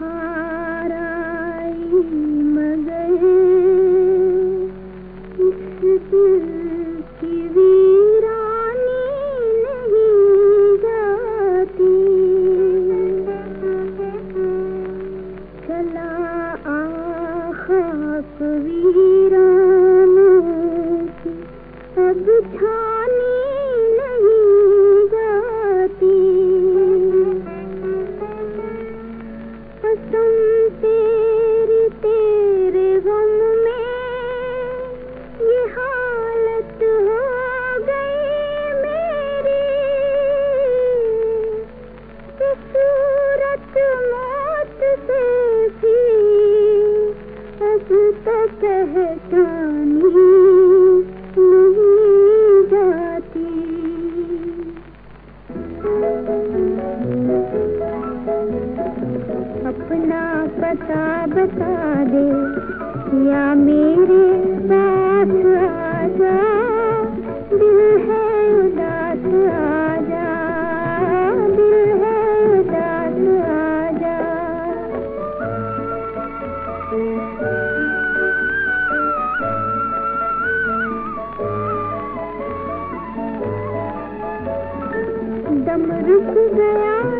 हाराई मगर इस वीरानी नहीं जाती चला आखा अब छा कसम तेरी गम में ये हालत हो अपना पता बता दे, या मेरे पास आ जा दिल है उदास आ जा दिल है उदास आ जा दम रुक गया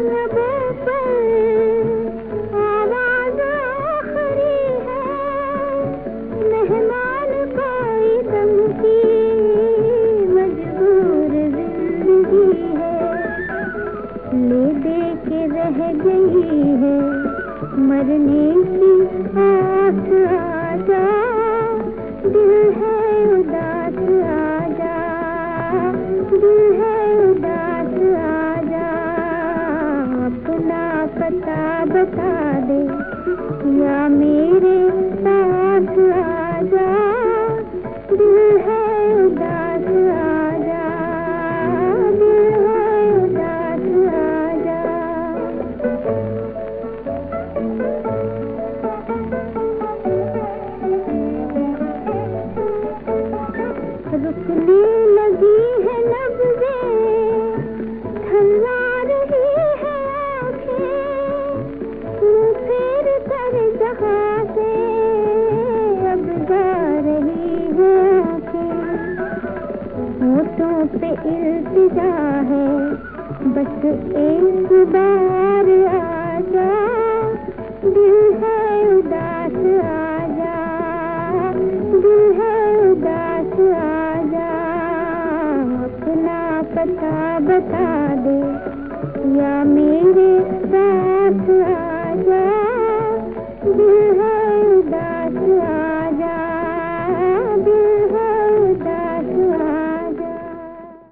ले दे के रह गई है। मरने की दिल है दिल है पता बता दे। या मेरे होठों पे इल्तिजा है। बस एक बार आजा